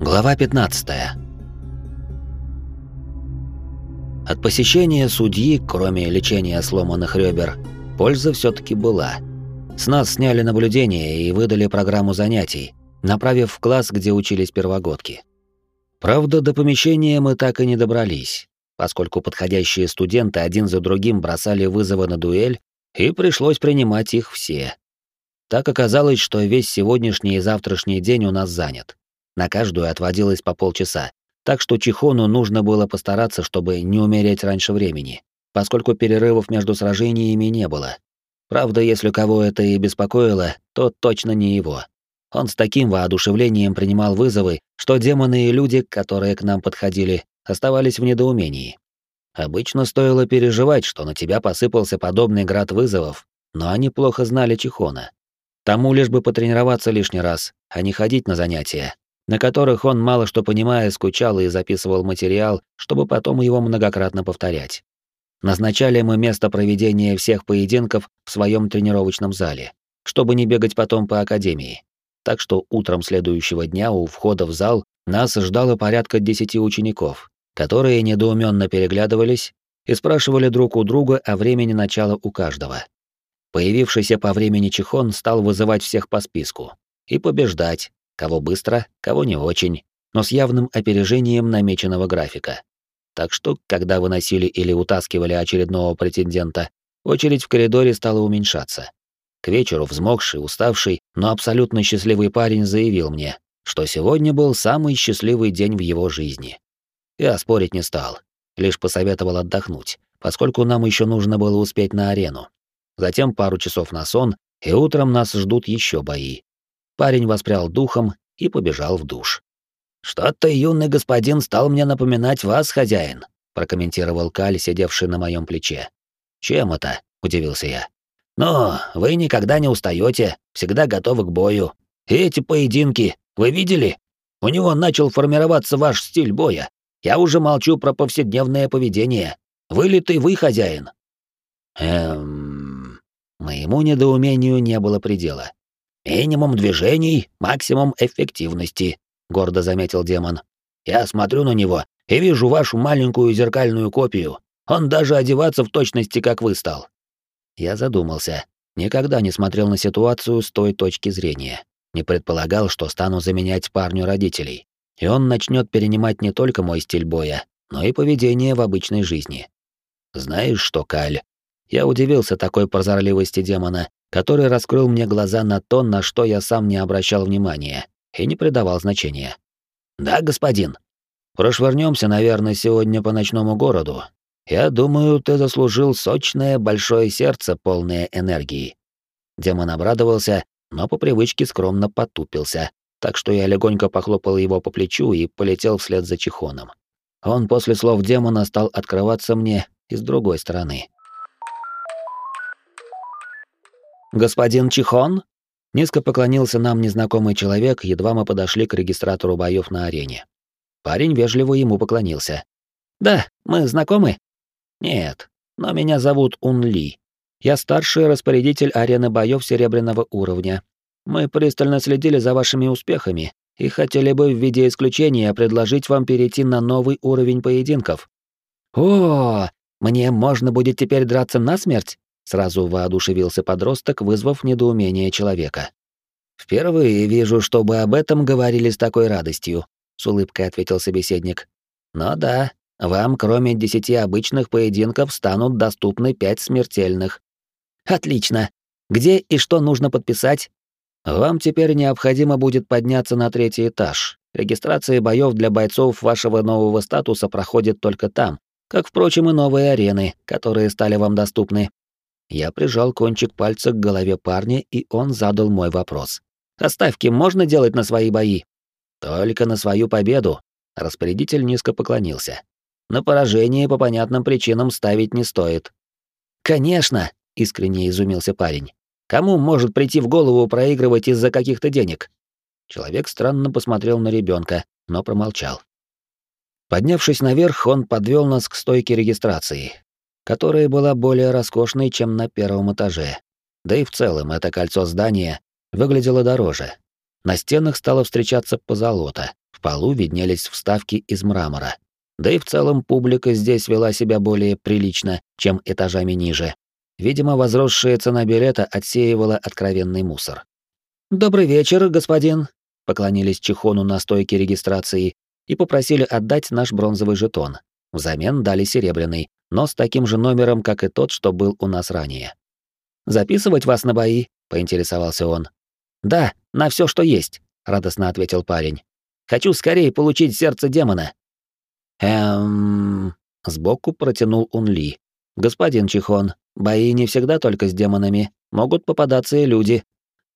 Глава 15. От посещения судьи, кроме лечения сломанных ребер, польза все-таки была. С нас сняли наблюдение и выдали программу занятий, направив в класс, где учились первогодки. Правда, до помещения мы так и не добрались, поскольку подходящие студенты один за другим бросали вызовы на дуэль, и пришлось принимать их все. Так оказалось, что весь сегодняшний и завтрашний день у нас занят. На каждую отводилось по полчаса, так что Чихону нужно было постараться, чтобы не умереть раньше времени, поскольку перерывов между сражениями не было. Правда, если кого это и беспокоило, то точно не его. Он с таким воодушевлением принимал вызовы, что демоны и люди, которые к нам подходили, оставались в недоумении. Обычно стоило переживать, что на тебя посыпался подобный град вызовов, но они плохо знали Чихона. Тому лишь бы потренироваться лишний раз, а не ходить на занятия, на которых он, мало что понимая, скучал и записывал материал, чтобы потом его многократно повторять. Назначали мы место проведения всех поединков в своем тренировочном зале, чтобы не бегать потом по академии. Так что утром следующего дня у входа в зал нас ждало порядка десяти учеников, которые недоуменно переглядывались и спрашивали друг у друга о времени начала у каждого. Появившийся по времени Чихон стал вызывать всех по списку и побеждать, Кого быстро, кого не очень, но с явным опережением намеченного графика. Так что, когда выносили или утаскивали очередного претендента, очередь в коридоре стала уменьшаться. К вечеру взмокший, уставший, но абсолютно счастливый парень заявил мне, что сегодня был самый счастливый день в его жизни. Я спорить не стал, лишь посоветовал отдохнуть, поскольку нам еще нужно было успеть на арену. Затем пару часов на сон, и утром нас ждут еще бои. Парень воспрял духом и побежал в душ. «Что-то юный господин стал мне напоминать вас, хозяин», прокомментировал Каль, сидевший на моем плече. «Чем это?» — удивился я. «Ну, вы никогда не устаете, всегда готовы к бою. Эти поединки, вы видели? У него начал формироваться ваш стиль боя. Я уже молчу про повседневное поведение. Вылитый вы хозяин». Эм... Моему недоумению не было предела. «Минимум движений, максимум эффективности», — гордо заметил демон. «Я смотрю на него и вижу вашу маленькую зеркальную копию. Он даже одеваться в точности, как вы стал». Я задумался. Никогда не смотрел на ситуацию с той точки зрения. Не предполагал, что стану заменять парню родителей. И он начнет перенимать не только мой стиль боя, но и поведение в обычной жизни. Знаешь что, Каль? Я удивился такой прозорливости демона который раскрыл мне глаза на то, на что я сам не обращал внимания и не придавал значения. «Да, господин. Прошвырнемся, наверное, сегодня по ночному городу. Я думаю, ты заслужил сочное большое сердце, полное энергии». Демон обрадовался, но по привычке скромно потупился, так что я легонько похлопал его по плечу и полетел вслед за Чихоном. Он после слов демона стал открываться мне и с другой стороны. «Господин Чихон?» Низко поклонился нам незнакомый человек, едва мы подошли к регистратору боев на арене. Парень вежливо ему поклонился. «Да, мы знакомы?» «Нет, но меня зовут Ун Ли. Я старший распорядитель арены боев серебряного уровня. Мы пристально следили за вашими успехами и хотели бы в виде исключения предложить вам перейти на новый уровень поединков». «О, мне можно будет теперь драться насмерть?» Сразу воодушевился подросток, вызвав недоумение человека. «Впервые вижу, чтобы об этом говорили с такой радостью», — с улыбкой ответил собеседник. «Но да, вам, кроме десяти обычных поединков, станут доступны пять смертельных». «Отлично. Где и что нужно подписать?» «Вам теперь необходимо будет подняться на третий этаж. Регистрация боев для бойцов вашего нового статуса проходит только там, как, впрочем, и новые арены, которые стали вам доступны. Я прижал кончик пальца к голове парня, и он задал мой вопрос. «Оставки можно делать на свои бои?» «Только на свою победу», — распорядитель низко поклонился. «На поражение по понятным причинам ставить не стоит». «Конечно», — искренне изумился парень. «Кому может прийти в голову проигрывать из-за каких-то денег?» Человек странно посмотрел на ребенка, но промолчал. Поднявшись наверх, он подвел нас к стойке регистрации, которая была более роскошной, чем на первом этаже. Да и в целом это кольцо здания выглядело дороже. На стенах стало встречаться позолота, В полу виднелись вставки из мрамора. Да и в целом публика здесь вела себя более прилично, чем этажами ниже. Видимо, возросшая цена билета отсеивала откровенный мусор. «Добрый вечер, господин», — поклонились Чехону на стойке регистрации и попросили отдать наш бронзовый жетон. Взамен дали серебряный, но с таким же номером, как и тот, что был у нас ранее. «Записывать вас на бои?» — поинтересовался он. «Да, на все, что есть», — радостно ответил парень. «Хочу скорее получить сердце демона». «Эм...» — сбоку протянул Унли. «Господин Чихон, бои не всегда только с демонами, могут попадаться и люди».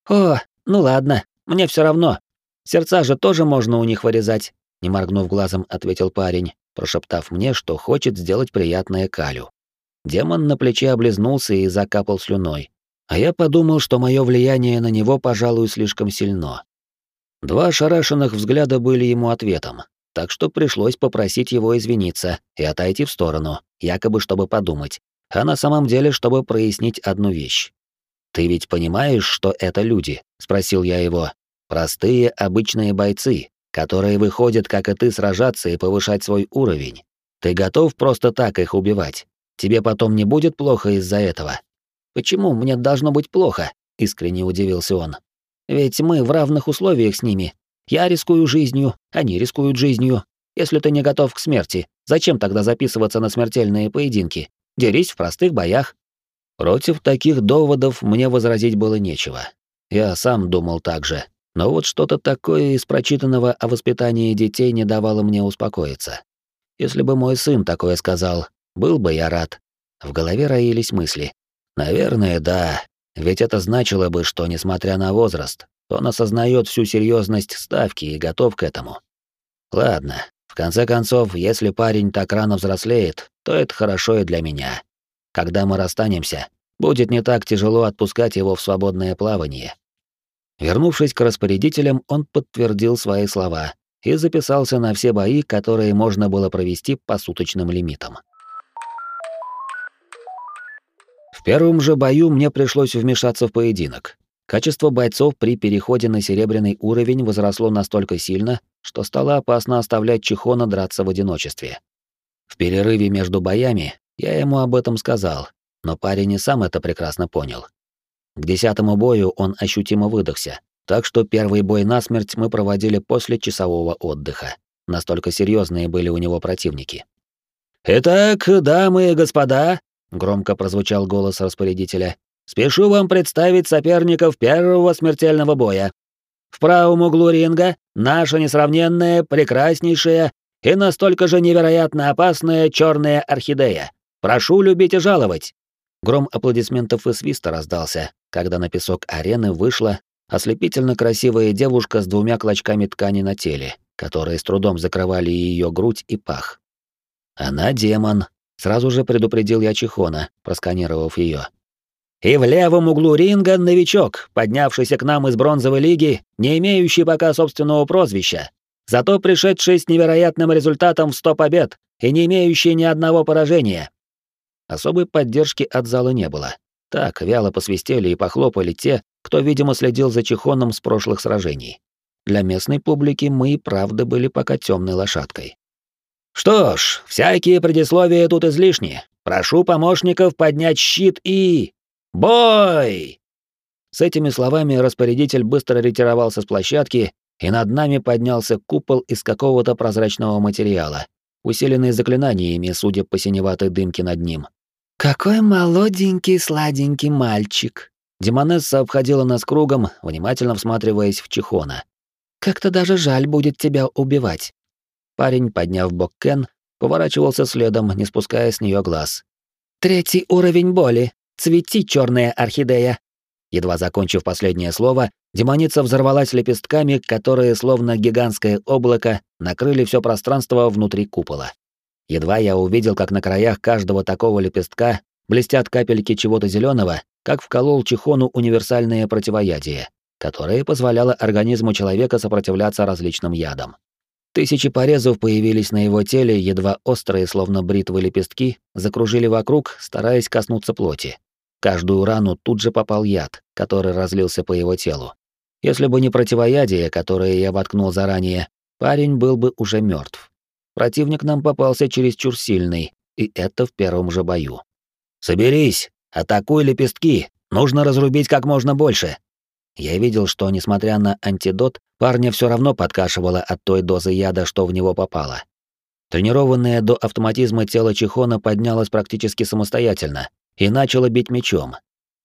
«О, ну ладно, мне все равно. Сердца же тоже можно у них вырезать», — не моргнув глазом, ответил парень, прошептав мне, что хочет сделать приятное Калю. Демон на плече облизнулся и закапал слюной. А я подумал, что мое влияние на него, пожалуй, слишком сильно. Два шарашенных взгляда были ему ответом, так что пришлось попросить его извиниться и отойти в сторону, якобы чтобы подумать, а на самом деле, чтобы прояснить одну вещь. «Ты ведь понимаешь, что это люди?» — спросил я его. «Простые, обычные бойцы, которые выходят, как и ты, сражаться и повышать свой уровень. Ты готов просто так их убивать? Тебе потом не будет плохо из-за этого? Почему мне должно быть плохо? Искренне удивился он. Ведь мы в равных условиях с ними. Я рискую жизнью, они рискуют жизнью. Если ты не готов к смерти, зачем тогда записываться на смертельные поединки? Дерись в простых боях. Против таких доводов мне возразить было нечего. Я сам думал так же, но вот что-то такое из прочитанного о воспитании детей не давало мне успокоиться. Если бы мой сын такое сказал, был бы я рад. В голове роились мысли. Наверное, да, ведь это значило бы, что, несмотря на возраст, он осознает всю серьезность ставки и готов к этому. Ладно, в конце концов, если парень так рано взрослеет, то это хорошо и для меня. Когда мы расстанемся, будет не так тяжело отпускать его в свободное плавание. Вернувшись к распорядителям, он подтвердил свои слова и записался на все бои, которые можно было провести по суточным лимитам. В первом же бою мне пришлось вмешаться в поединок. Качество бойцов при переходе на серебряный уровень возросло настолько сильно, что стало опасно оставлять Чихона драться в одиночестве. В перерыве между боями я ему об этом сказал, но парень и сам это прекрасно понял. К десятому бою он ощутимо выдохся, так что первый бой насмерть мы проводили после часового отдыха. Настолько серьезные были у него противники. «Итак, дамы и господа», — громко прозвучал голос распорядителя, «спешу вам представить соперников первого смертельного боя. В правом углу ринга наша несравненная, прекраснейшая и настолько же невероятно опасная черная орхидея. Прошу любить и жаловать. Гром аплодисментов и свиста раздался, когда на песок арены вышла ослепительно красивая девушка с двумя клочками ткани на теле, которые с трудом закрывали ее грудь и пах. «Она демон», — сразу же предупредил я Чихона, просканировав ее. «И в левом углу ринга новичок, поднявшийся к нам из бронзовой лиги, не имеющий пока собственного прозвища, зато пришедший с невероятным результатом в сто побед и не имеющий ни одного поражения. Особой поддержки от зала не было. Так, вяло посвистели и похлопали те, кто, видимо, следил за Чехоном с прошлых сражений. Для местной публики мы и правда были пока темной лошадкой. «Что ж, всякие предисловия тут излишни. Прошу помощников поднять щит и... Бой!» С этими словами распорядитель быстро ретировался с площадки, и над нами поднялся купол из какого-то прозрачного материала, усиленный заклинаниями, судя по синеватой дымке над ним. «Какой молоденький, сладенький мальчик!» Демонесса обходила нас кругом, внимательно всматриваясь в Чихона. «Как-то даже жаль будет тебя убивать». Парень, подняв бок Кен, поворачивался следом, не спуская с нее глаз. «Третий уровень боли. Цвети, черная орхидея!» Едва закончив последнее слово, демоница взорвалась лепестками, которые, словно гигантское облако, накрыли все пространство внутри купола. Едва я увидел, как на краях каждого такого лепестка блестят капельки чего-то зеленого, как вколол Чихону универсальное противоядие, которое позволяло организму человека сопротивляться различным ядам. Тысячи порезов появились на его теле, едва острые, словно бритвы лепестки, закружили вокруг, стараясь коснуться плоти. Каждую рану тут же попал яд, который разлился по его телу. Если бы не противоядие, которое я воткнул заранее, парень был бы уже мертв. Противник нам попался чересчур сильный, и это в первом же бою. «Соберись! Атакуй лепестки! Нужно разрубить как можно больше!» Я видел, что, несмотря на антидот, парня все равно подкашивало от той дозы яда, что в него попало. Тренированное до автоматизма тело Чихона поднялось практически самостоятельно и начало бить мечом.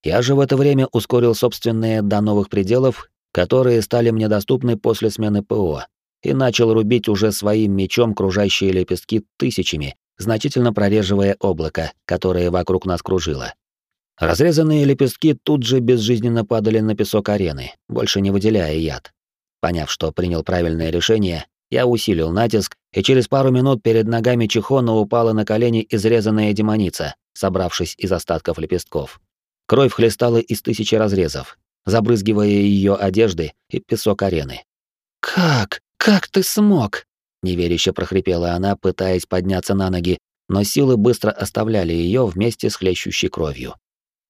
Я же в это время ускорил собственные до новых пределов, которые стали мне доступны после смены ПО, и начал рубить уже своим мечом кружащие лепестки тысячами, значительно прореживая облако, которое вокруг нас кружило. Разрезанные лепестки тут же безжизненно падали на песок арены, больше не выделяя яд. Поняв, что принял правильное решение, я усилил натиск, и через пару минут перед ногами Чихона упала на колени изрезанная демоница, собравшись из остатков лепестков. Кровь хлестала из тысячи разрезов, забрызгивая ее одежды и песок арены. «Как? Как ты смог?» — неверяще прохрипела она, пытаясь подняться на ноги, но силы быстро оставляли ее вместе с хлещущей кровью.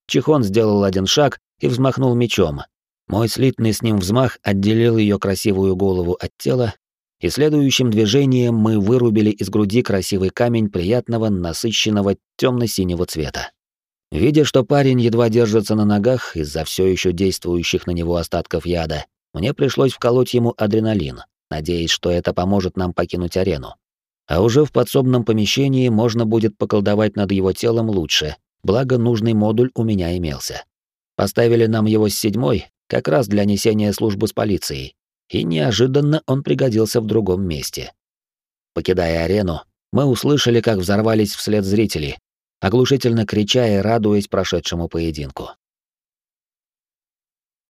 Чихон сделал один шаг и взмахнул мечом. Мой слитный с ним взмах отделил ее красивую голову от тела, и следующим движением мы вырубили из груди красивый камень приятного, насыщенного темно-синего цвета. Видя, что парень едва держится на ногах из-за все еще действующих на него остатков яда, мне пришлось вколоть ему адреналин, надеясь, что это поможет нам покинуть арену. А уже в подсобном помещении можно будет поколдовать над его телом лучше, благо нужный модуль у меня имелся. Поставили нам его с седьмой, как раз для несения службы с полицией, и неожиданно он пригодился в другом месте. Покидая арену, мы услышали, как взорвались вслед зрители, оглушительно крича и радуясь прошедшему поединку.